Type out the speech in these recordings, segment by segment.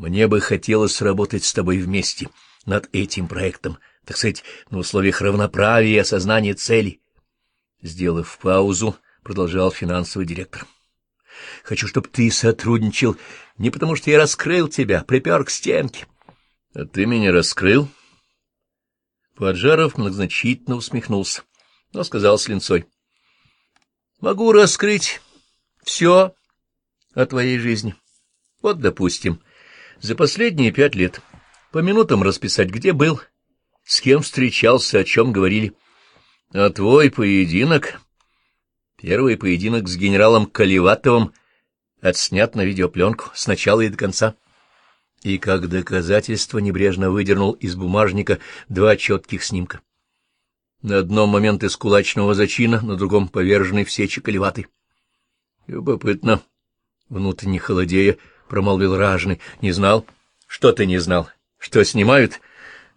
Мне бы хотелось работать с тобой вместе над этим проектом, так сказать, на условиях равноправия и осознания цели. Сделав паузу, продолжал финансовый директор. Хочу, чтобы ты сотрудничал не потому, что я раскрыл тебя, припер к стенке. — А ты меня раскрыл? Поджаров многозначительно усмехнулся, но сказал с линцой. — Могу раскрыть все о твоей жизни. Вот, допустим, за последние пять лет по минутам расписать, где был, с кем встречался, о чем говорили. А твой поединок... Первый поединок с генералом Каливатовым отснят на видеопленку с начала и до конца. И как доказательство небрежно выдернул из бумажника два четких снимка. На одном момент из кулачного зачина, на другом — поверженный в сечи Каливаты. Любопытно. Внутренне холодея, промолвил ражный. Не знал? Что ты не знал? Что снимают?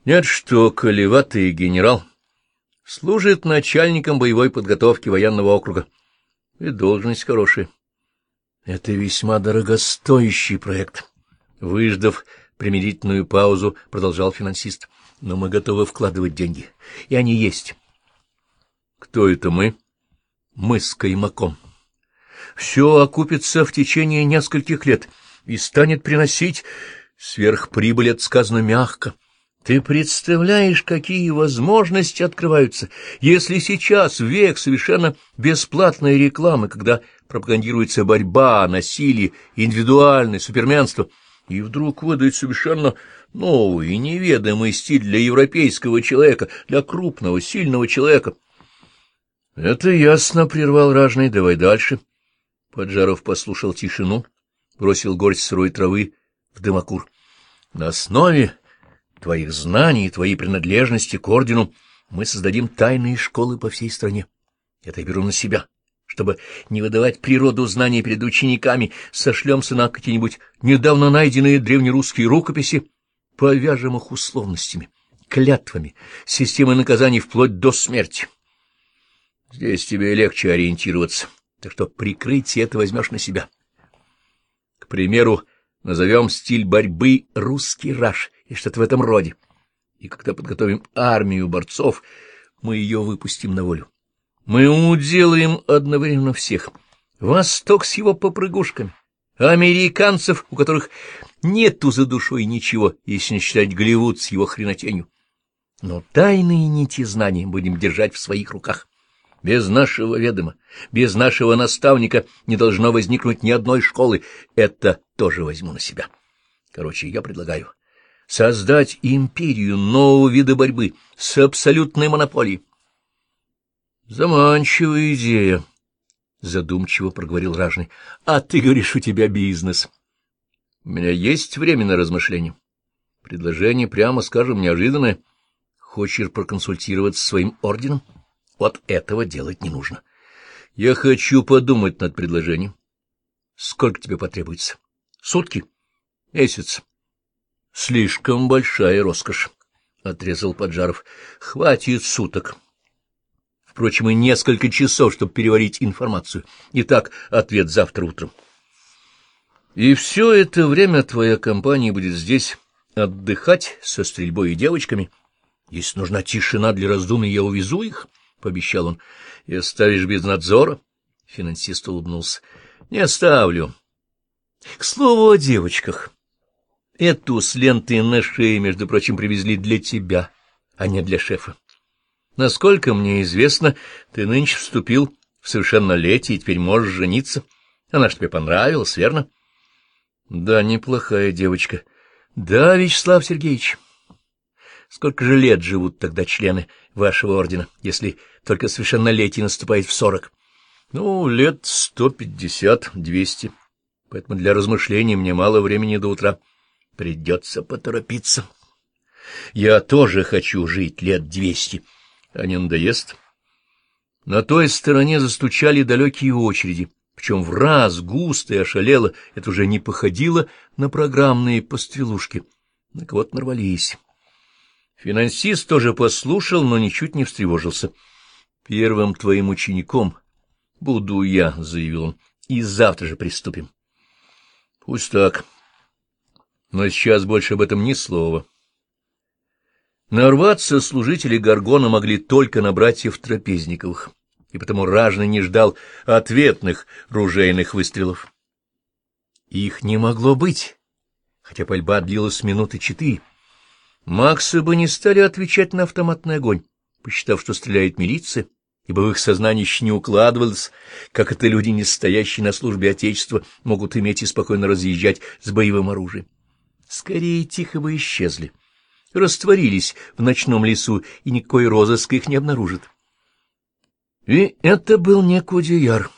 Нет, что Каливатый генерал Служит начальником боевой подготовки военного округа. И должность хорошая. Это весьма дорогостоящий проект. Выждав примирительную паузу, продолжал финансист. Но мы готовы вкладывать деньги. И они есть. Кто это мы? Мы с Каймаком. Все окупится в течение нескольких лет и станет приносить сверхприбыль, это сказано мягко. Ты представляешь, какие возможности открываются, если сейчас век совершенно бесплатной рекламы, когда пропагандируется борьба, насилие, индивидуальное суперменство, и вдруг выдать совершенно новый и неведомый стиль для европейского человека, для крупного, сильного человека. — Это ясно, — прервал ражный, — давай дальше. Поджаров послушал тишину, бросил горсть сырой травы в дымокур. — На основе твоих знаний и твоей принадлежности к ордену мы создадим тайные школы по всей стране. Это я беру на себя. Чтобы не выдавать природу знаний перед учениками, сошлемся на какие-нибудь недавно найденные древнерусские рукописи, повяжем их условностями, клятвами, системой наказаний вплоть до смерти. Здесь тебе легче ориентироваться, так что прикрытие это возьмешь на себя. Примеру, назовем стиль борьбы «русский раш», и что-то в этом роде. И когда подготовим армию борцов, мы ее выпустим на волю. Мы уделаем одновременно всех. Восток с его попрыгушками, американцев, у которых нету за душой ничего, если не считать Голливуд с его хренотенью. Но тайные нити знаний будем держать в своих руках. Без нашего ведома, без нашего наставника не должно возникнуть ни одной школы. Это тоже возьму на себя. Короче, я предлагаю создать империю нового вида борьбы с абсолютной монополией. Заманчивая идея, — задумчиво проговорил Ражный. — А ты говоришь, у тебя бизнес. У меня есть время на размышление. Предложение, прямо скажем, неожиданное. Хочешь проконсультироваться с своим орденом? Вот этого делать не нужно. Я хочу подумать над предложением. Сколько тебе потребуется? Сутки? Месяц? — Слишком большая роскошь, — отрезал Поджаров. — Хватит суток. Впрочем, и несколько часов, чтобы переварить информацию. Итак, ответ завтра утром. И все это время твоя компания будет здесь отдыхать со стрельбой и девочками. Если нужна тишина для раздумий, я увезу их, — пообещал он. — И оставишь без надзора? — финансист улыбнулся. — Не оставлю. К слову о девочках. Эту с лентой на шее, между прочим, привезли для тебя, а не для шефа. Насколько мне известно, ты нынче вступил в совершеннолетие и теперь можешь жениться. Она ж тебе понравилась, верно? Да, неплохая девочка. Да, Вячеслав Сергеевич. Сколько же лет живут тогда члены вашего ордена, если только совершеннолетие наступает в сорок? Ну, лет сто пятьдесят, двести. Поэтому для размышлений мне мало времени до утра. Придется поторопиться. Я тоже хочу жить лет двести. А не надоест? На той стороне застучали далекие очереди, причем в раз густо и ошалело. Это уже не походило на программные пострелушки. На кого-то нарвались. Финансист тоже послушал, но ничуть не встревожился. — Первым твоим учеником буду я, — заявил он, — и завтра же приступим. — Пусть так. — Но сейчас больше об этом ни слова. Нарваться служители Гаргона могли только на братьев Трапезниковых, и потому ражный не ждал ответных ружейных выстрелов. Их не могло быть, хотя пальба длилась минуты четыре. Максы бы не стали отвечать на автоматный огонь, посчитав, что стреляет милиция, ибо в их сознании еще не укладывалось, как это люди, не стоящие на службе Отечества, могут иметь и спокойно разъезжать с боевым оружием. Скорее тихо бы исчезли, растворились в ночном лесу, и никакой розыск их не обнаружит. И это был не Кудеяр.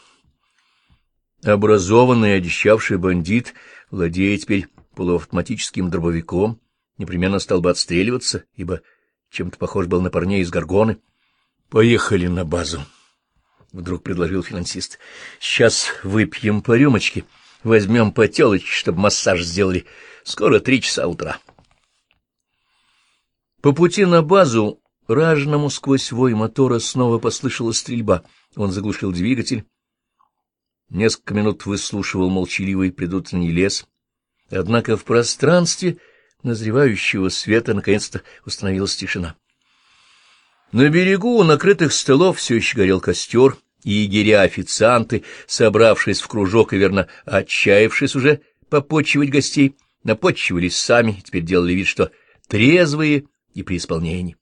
Образованный одещавший бандит, владея теперь полуавтоматическим дробовиком, непременно стал бы отстреливаться, ибо чем-то похож был на парней из Гаргоны. — Поехали на базу, — вдруг предложил финансист. — Сейчас выпьем по рюмочке, возьмем по телочке, чтобы массаж сделали. Скоро три часа утра. По пути на базу ражному сквозь вой мотора снова послышалась стрельба. Он заглушил двигатель. Несколько минут выслушивал молчаливый предутренний лес. Однако в пространстве назревающего света наконец-то установилась тишина. На берегу у накрытых столов все еще горел костер, и егеря-официанты, собравшись в кружок и, верно, отчаявшись уже попочивать гостей, напочивались сами, теперь делали вид, что трезвые и при исполнении.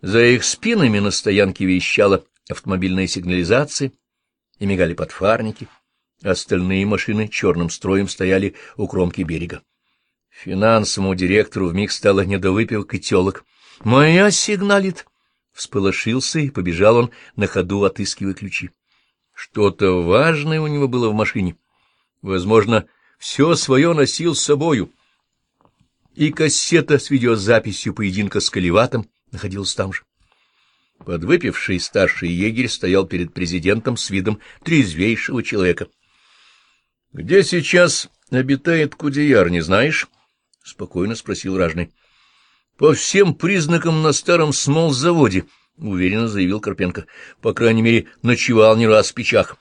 За их спинами на стоянке вещала автомобильная сигнализация и мигали подфарники, остальные машины черным строем стояли у кромки берега. Финансовому директору вмиг стало не до выпивок и телок. «Моя сигналит!» Всполошился и побежал он на ходу, отыскивая ключи. Что-то важное у него было в машине. Возможно, все свое носил с собою. И кассета с видеозаписью поединка с Каливатом находилась там же. Подвыпивший старший егерь стоял перед президентом с видом трезвейшего человека. — Где сейчас обитает Кудеяр, не знаешь? — спокойно спросил ражный. — По всем признакам на старом смол-заводе, — уверенно заявил Карпенко. — По крайней мере, ночевал не раз в печах.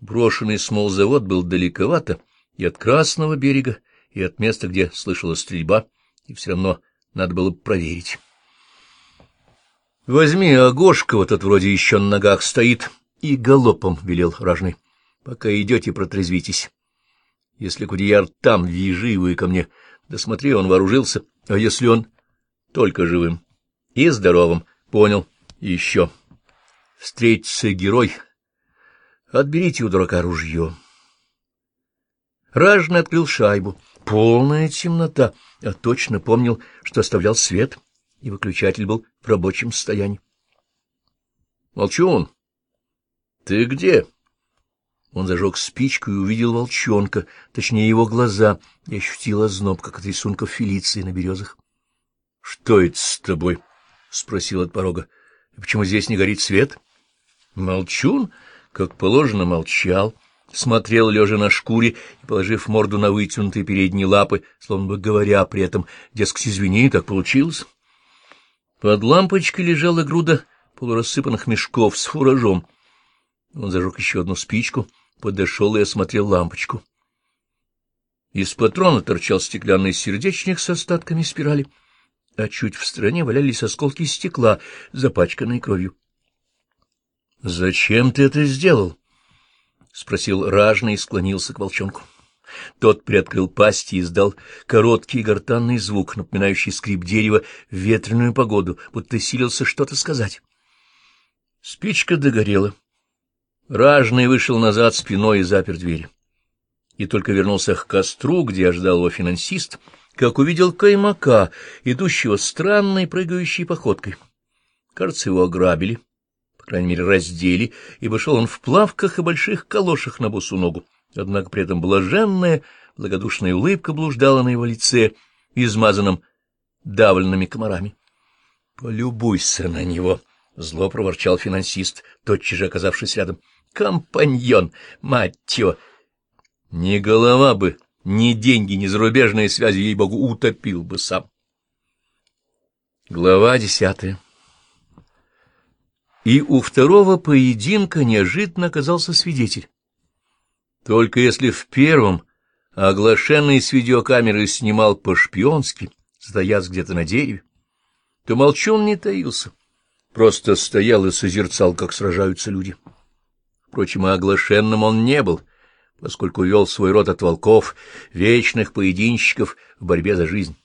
Брошенный смол-завод был далековато и от Красного берега, и от места, где слышалась стрельба, и все равно надо было проверить. — Возьми Агошка, вот тот вроде еще на ногах стоит, и галопом, — велел ражный. — Пока идете, протрезвитесь. Если Кудеяр там, вяжи его и ко мне. — да смотри, он вооружился. А если он только живым и здоровым? Понял. Еще. Встретится герой. Отберите у дурака ружье. Ражный открыл шайбу. Полная темнота. А точно помнил, что оставлял свет, и выключатель был в рабочем состоянии. — Молчун, ты где? Он зажег спичку и увидел волчонка, точнее его глаза, и ощутил озноб, как от рисунков Фелиции на березах. — Что это с тобой? — спросил от порога. — Почему здесь не горит свет? Молчун, как положено, молчал, смотрел, лежа на шкуре и положив морду на вытянутые передние лапы, словно бы говоря при этом, дескать, извини, так получилось. Под лампочкой лежала груда полурассыпанных мешков с фуражом. Он зажег еще одну спичку — подошел и осмотрел лампочку. Из патрона торчал стеклянный сердечник с остатками спирали, а чуть в стороне валялись осколки стекла, запачканные кровью. — Зачем ты это сделал? — спросил ражный и склонился к волчонку. Тот приоткрыл пасть и издал короткий гортанный звук, напоминающий скрип дерева в ветреную погоду, будто силился что-то сказать. Спичка догорела. Ражный вышел назад спиной и запер дверь. И только вернулся к костру, где ждал его финансист, как увидел каймака, идущего странной прыгающей походкой. Кажется, его ограбили, по крайней мере, раздели, ибо шел он в плавках и больших калошах на босу ногу. Однако при этом блаженная, благодушная улыбка блуждала на его лице, измазанном давленными комарами. — Полюбуйся на него! — зло проворчал финансист, тотчас же оказавшись рядом компаньон, мать его! Ни голова бы, ни деньги, ни зарубежные связи, ей-богу, утопил бы сам. Глава десятая И у второго поединка неожиданно оказался свидетель. Только если в первом оглашенный с видеокамеры снимал по-шпионски, стоясь где-то на дереве, то молчун не таился, просто стоял и созерцал, как сражаются люди. Впрочем, и оглашенным он не был, поскольку вел свой род от волков, вечных поединщиков в борьбе за жизнь.